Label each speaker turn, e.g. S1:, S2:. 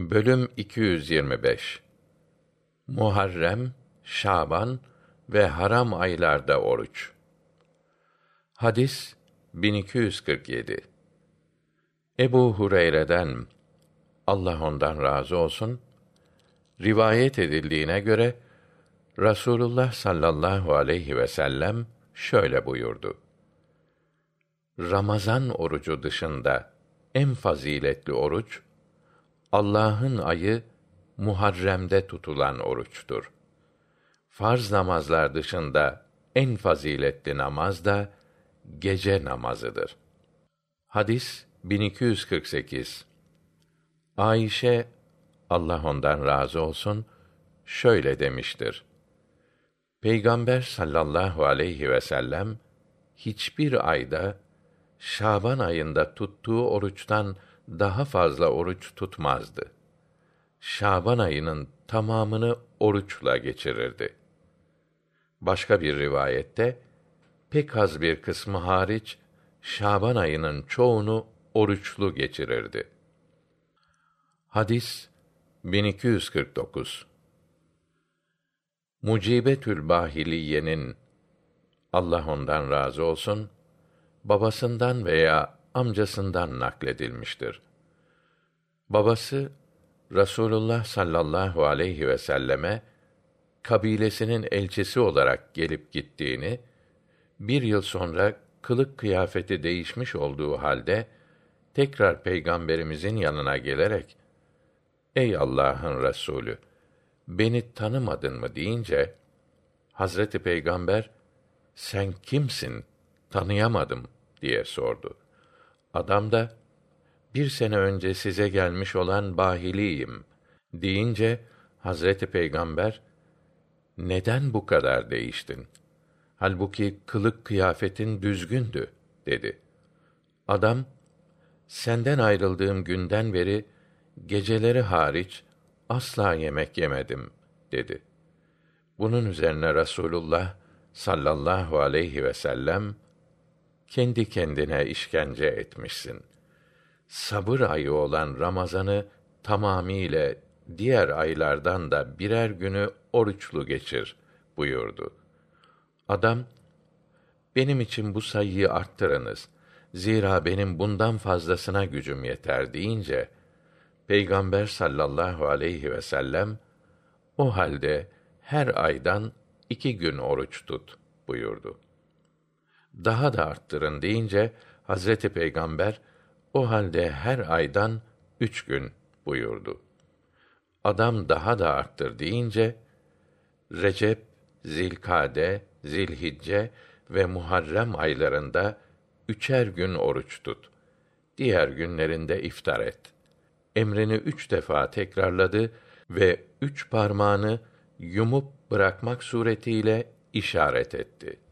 S1: Bölüm 225 Muharrem, Şaban ve haram aylarda oruç. Hadis 1247. Ebu Hureyre'den Allah ondan razı olsun rivayet edildiğine göre Rasulullah sallallahu aleyhi ve sellem şöyle buyurdu. Ramazan orucu dışında en faziletli oruç Allah'ın ayı Muharrem'de tutulan oruçtur. Farz namazlar dışında en faziletli namaz da gece namazıdır. Hadis 1248. Ayşe Allah ondan razı olsun şöyle demiştir. Peygamber sallallahu aleyhi ve sellem hiçbir ayda Şaban ayında tuttuğu oruçtan daha fazla oruç tutmazdı. Şaban ayının tamamını oruçla geçirirdi. Başka bir rivayette pek az bir kısmı hariç Şaban ayının çoğunu oruçlu geçirirdi. Hadis 1249 Mucibetül Bahiliye'nin Allah ondan razı olsun babasından veya amcasından nakledilmiştir. Babası Rasulullah sallallahu aleyhi ve selleme kabilesinin elçisi olarak gelip gittiğini, bir yıl sonra kılık kıyafeti değişmiş olduğu halde tekrar peygamberimizin yanına gelerek Ey Allah'ın Resulü beni tanımadın mı? deyince Hazreti Peygamber sen kimsin? Tanıyamadım. diye sordu. Adam da bir sene önce size gelmiş olan bahiliyim deyince Hazreti Peygamber neden bu kadar değiştin? Halbuki kılık kıyafetin düzgündü dedi. Adam senden ayrıldığım günden beri geceleri hariç asla yemek yemedim dedi. Bunun üzerine Rasulullah sallallahu aleyhi ve sellem kendi kendine işkence etmişsin. Sabır ayı olan Ramazan'ı tamamiyle diğer aylardan da birer günü oruçlu geçir buyurdu. Adam, benim için bu sayıyı arttırınız. Zira benim bundan fazlasına gücüm yeter deyince, Peygamber sallallahu aleyhi ve sellem, o halde her aydan iki gün oruç tut buyurdu daha da arttırın deyince Hazreti Peygamber o halde her aydan üç gün buyurdu. Adam daha da arttır deyince Recep, Zilkade, Zilhicce ve Muharrem aylarında üçer gün oruç tut. Diğer günlerinde iftar et. Emrini üç defa tekrarladı ve üç parmağını yumup bırakmak suretiyle işaret etti.''